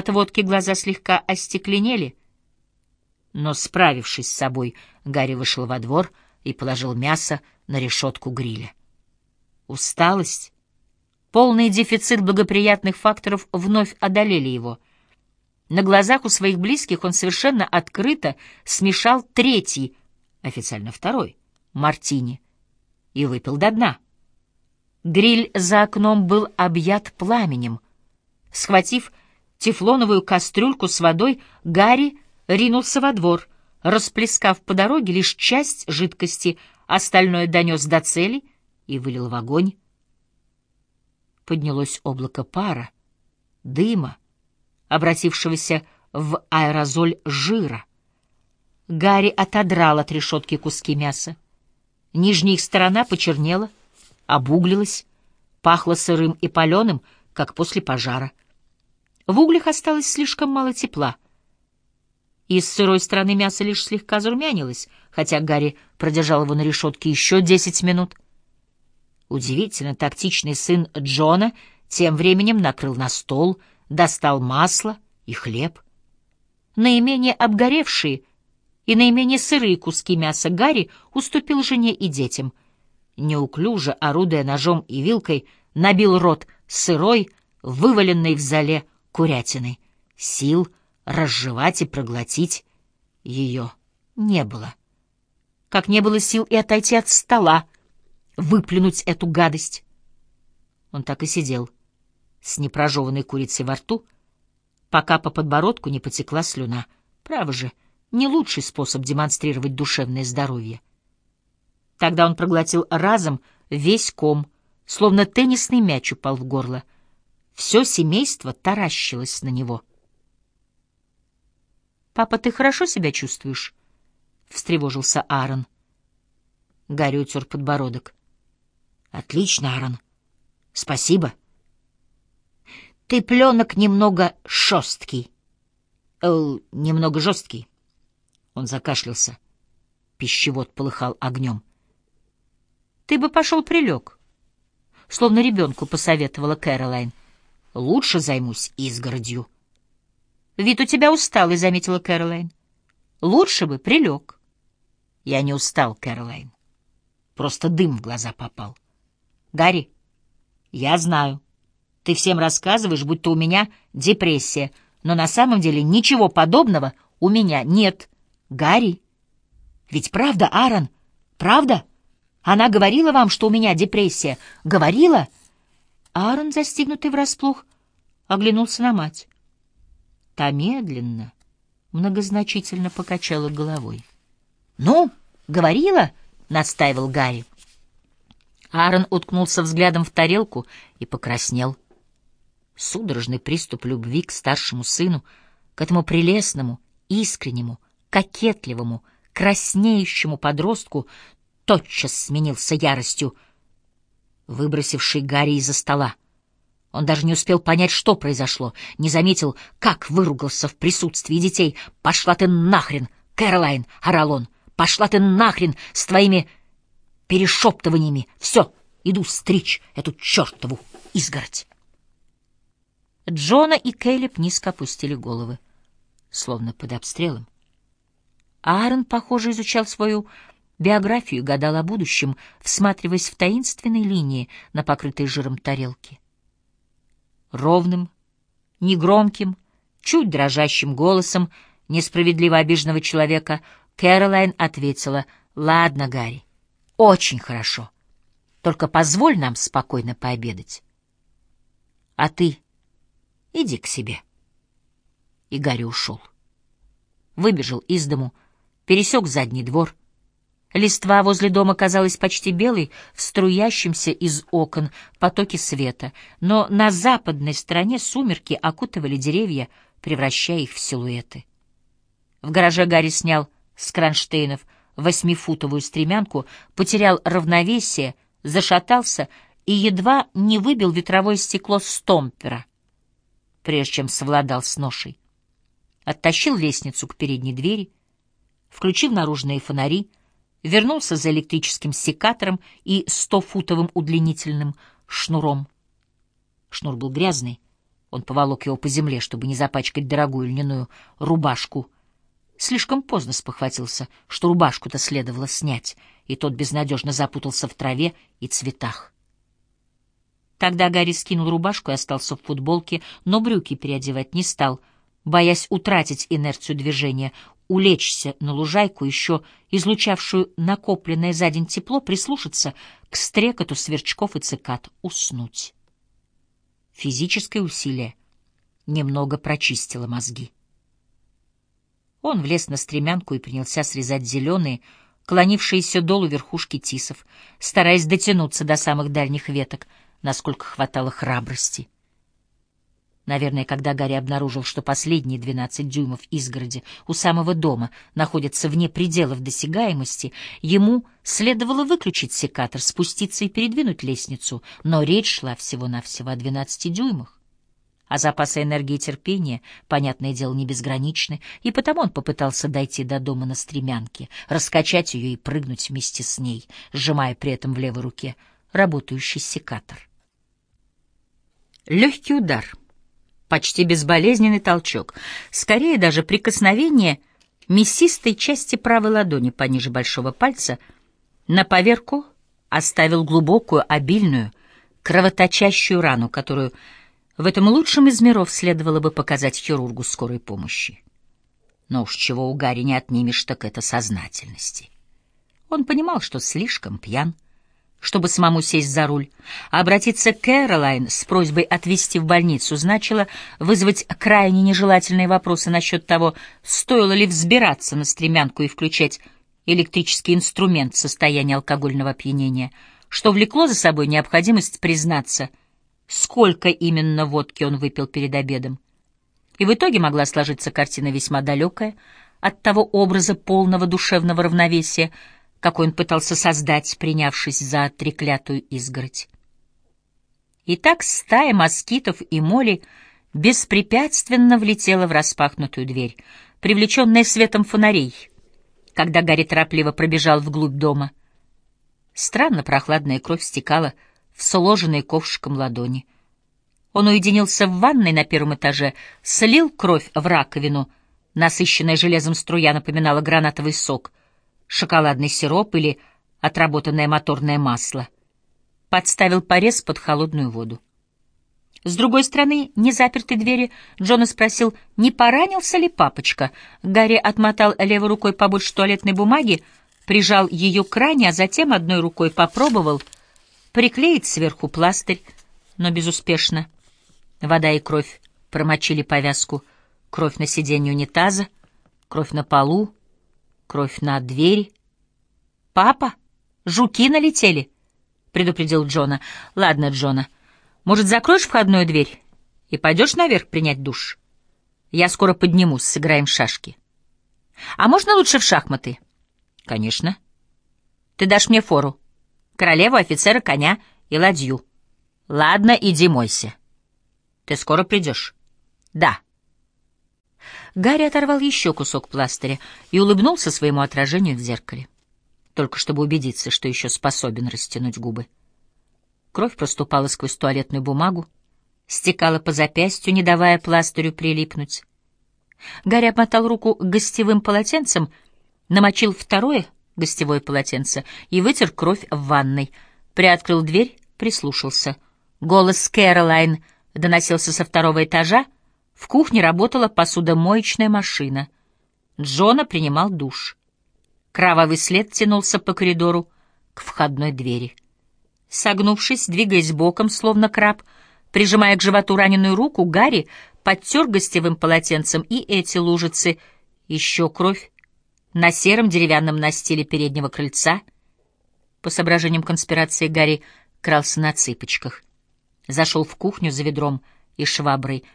От водки глаза слегка остекленели, но, справившись с собой, Гарри вышел во двор и положил мясо на решетку гриля. Усталость, полный дефицит благоприятных факторов вновь одолели его. На глазах у своих близких он совершенно открыто смешал третий, официально второй, мартини и выпил до дна. Гриль за окном был объят пламенем. Схватив тефлоновую кастрюльку с водой, Гарри ринулся во двор, расплескав по дороге лишь часть жидкости, остальное донес до цели и вылил в огонь. Поднялось облако пара, дыма, обратившегося в аэрозоль жира. Гарри отодрал от решетки куски мяса. Нижняя их сторона почернела, обуглилась, пахло сырым и паленым, как после пожара. В углях осталось слишком мало тепла. Из сырой стороны мясо лишь слегка зарумянилось, хотя Гарри продержал его на решетке еще десять минут. Удивительно тактичный сын Джона тем временем накрыл на стол, достал масло и хлеб. Наименее обгоревшие и наименее сырые куски мяса Гарри уступил жене и детям. Неуклюже, орудуя ножом и вилкой, набил рот сырой, вываленной в зале курятиной. Сил — разжевать и проглотить ее не было. Как не было сил и отойти от стола, выплюнуть эту гадость. Он так и сидел, с непрожеванной курицей во рту, пока по подбородку не потекла слюна. Право же, не лучший способ демонстрировать душевное здоровье. Тогда он проглотил разом весь ком, словно теннисный мяч упал в горло. Все семейство таращилось на него — «Папа, ты хорошо себя чувствуешь?» — встревожился Аарон. Гарри утер подбородок. «Отлично, Аарон. Спасибо. Ты пленок немного шерсткий. Э, немного жесткий». Он закашлялся. Пищевод полыхал огнем. «Ты бы пошел прилег», — словно ребенку посоветовала Кэролайн. «Лучше займусь изгородью». «Вид у тебя усталый», — заметила Кэролайн. «Лучше бы прилег». «Я не устал, Кэролайн. Просто дым в глаза попал». «Гарри, я знаю. Ты всем рассказываешь, будто у меня депрессия, но на самом деле ничего подобного у меня нет. Гарри, ведь правда, Аарон, правда? Она говорила вам, что у меня депрессия? Говорила?» Аарон, застигнутый врасплох, оглянулся на мать. Та медленно, многозначительно покачала головой. «Ну, говорила?» — настаивал Гарри. Аарон уткнулся взглядом в тарелку и покраснел. Судорожный приступ любви к старшему сыну, к этому прелестному, искреннему, кокетливому, краснеющему подростку тотчас сменился яростью, выбросивший Гарри из-за стола. Он даже не успел понять, что произошло, не заметил, как выругался в присутствии детей. «Пошла ты нахрен, Кэролайн!» — орал он. «Пошла ты нахрен с твоими перешептываниями! Все, иду стричь эту чертову изгородь!» Джона и Кейлип низко опустили головы, словно под обстрелом. Аарон, похоже, изучал свою биографию, гадал о будущем, всматриваясь в таинственные линии на покрытой жиром тарелке ровным, негромким, чуть дрожащим голосом несправедливо обиженного человека, Кэролайн ответила, «Ладно, Гарри, очень хорошо. Только позволь нам спокойно пообедать. А ты иди к себе». И Гарри ушел. Выбежал из дому, пересек задний двор, Листва возле дома казалась почти белой в струящемся из окон потоке света, но на западной стороне сумерки окутывали деревья, превращая их в силуэты. В гараже Гарри снял с кронштейнов восьмифутовую стремянку, потерял равновесие, зашатался и едва не выбил ветровое стекло стомпера, прежде чем совладал с ношей. Оттащил лестницу к передней двери, включил наружные фонари — вернулся за электрическим секатором и стофутовым удлинительным шнуром. Шнур был грязный, Он поволок его по земле, чтобы не запачкать дорогую льняную рубашку. Слишком поздно спохватился, что рубашку-то следовало снять, и тот безнадежно запутался в траве и цветах. Тогда Гарри скинул рубашку и остался в футболке, но брюки переодевать не стал, боясь утратить инерцию движения, улечься на лужайку, еще излучавшую накопленное за день тепло, прислушаться к стрекоту сверчков и цикад, уснуть. Физическое усилие немного прочистило мозги. Он влез на стремянку и принялся срезать зеленые, клонившиеся долу верхушки тисов, стараясь дотянуться до самых дальних веток, насколько хватало храбрости. Наверное, когда Гарри обнаружил, что последние двенадцать дюймов изгороди у самого дома находятся вне пределов досягаемости, ему следовало выключить секатор, спуститься и передвинуть лестницу, но речь шла всего-навсего о двенадцати дюймах. А запасы энергии и терпения, понятное дело, не безграничны, и потому он попытался дойти до дома на стремянке, раскачать ее и прыгнуть вместе с ней, сжимая при этом в левой руке работающий секатор. Легкий удар, почти безболезненный толчок, скорее даже прикосновение мясистой части правой ладони пониже большого пальца на поверку оставил глубокую, обильную, кровоточащую рану, которую в этом лучшем из миров следовало бы показать хирургу скорой помощи. Но уж чего у Гарри не отнимешь, так это сознательности. Он понимал, что слишком пьян, чтобы самому сесть за руль. Обратиться к Кэролайн с просьбой отвезти в больницу значило вызвать крайне нежелательные вопросы насчет того, стоило ли взбираться на стремянку и включать электрический инструмент в состоянии алкогольного опьянения, что влекло за собой необходимость признаться — сколько именно водки он выпил перед обедом. И в итоге могла сложиться картина весьма далекая от того образа полного душевного равновесия, какой он пытался создать, принявшись за треклятую изгородь. Итак, стая москитов и моли беспрепятственно влетела в распахнутую дверь, привлеченная светом фонарей, когда Гарри торопливо пробежал вглубь дома. Странно прохладная кровь стекала в сложенные ковшиком ладони. Он уединился в ванной на первом этаже, слил кровь в раковину. Насыщенная железом струя напоминала гранатовый сок, шоколадный сироп или отработанное моторное масло. Подставил порез под холодную воду. С другой стороны незапертой двери Джона спросил, не поранился ли папочка. Гарри отмотал левой рукой побольше туалетной бумаги, прижал ее к ране, а затем одной рукой попробовал — приклеить сверху пластырь, но безуспешно. Вода и кровь промочили повязку, кровь на сиденье унитаза, кровь на полу, кровь на двери. «Папа, жуки налетели!» — предупредил Джона. «Ладно, Джона, может, закроешь входную дверь и пойдешь наверх принять душ? Я скоро поднимусь, сыграем в шашки. А можно лучше в шахматы?» «Конечно. Ты дашь мне фору?» королеву, офицера, коня и ладью. Ладно, иди мойся. Ты скоро придешь? Да. Гарри оторвал еще кусок пластыря и улыбнулся своему отражению в зеркале, только чтобы убедиться, что еще способен растянуть губы. Кровь проступала сквозь туалетную бумагу, стекала по запястью, не давая пластырю прилипнуть. Гарри обмотал руку гостевым полотенцем, намочил второе — гостевое полотенце и вытер кровь в ванной. Приоткрыл дверь, прислушался. Голос Кэролайн доносился со второго этажа. В кухне работала посудомоечная машина. Джона принимал душ. Кровавый след тянулся по коридору к входной двери. Согнувшись, двигаясь боком, словно краб, прижимая к животу раненую руку, Гарри подтер гостевым полотенцем и эти лужицы. Еще кровь, на сером деревянном настиле переднего крыльца. По соображениям конспирации Гарри крался на цыпочках. Зашел в кухню за ведром и шваброй —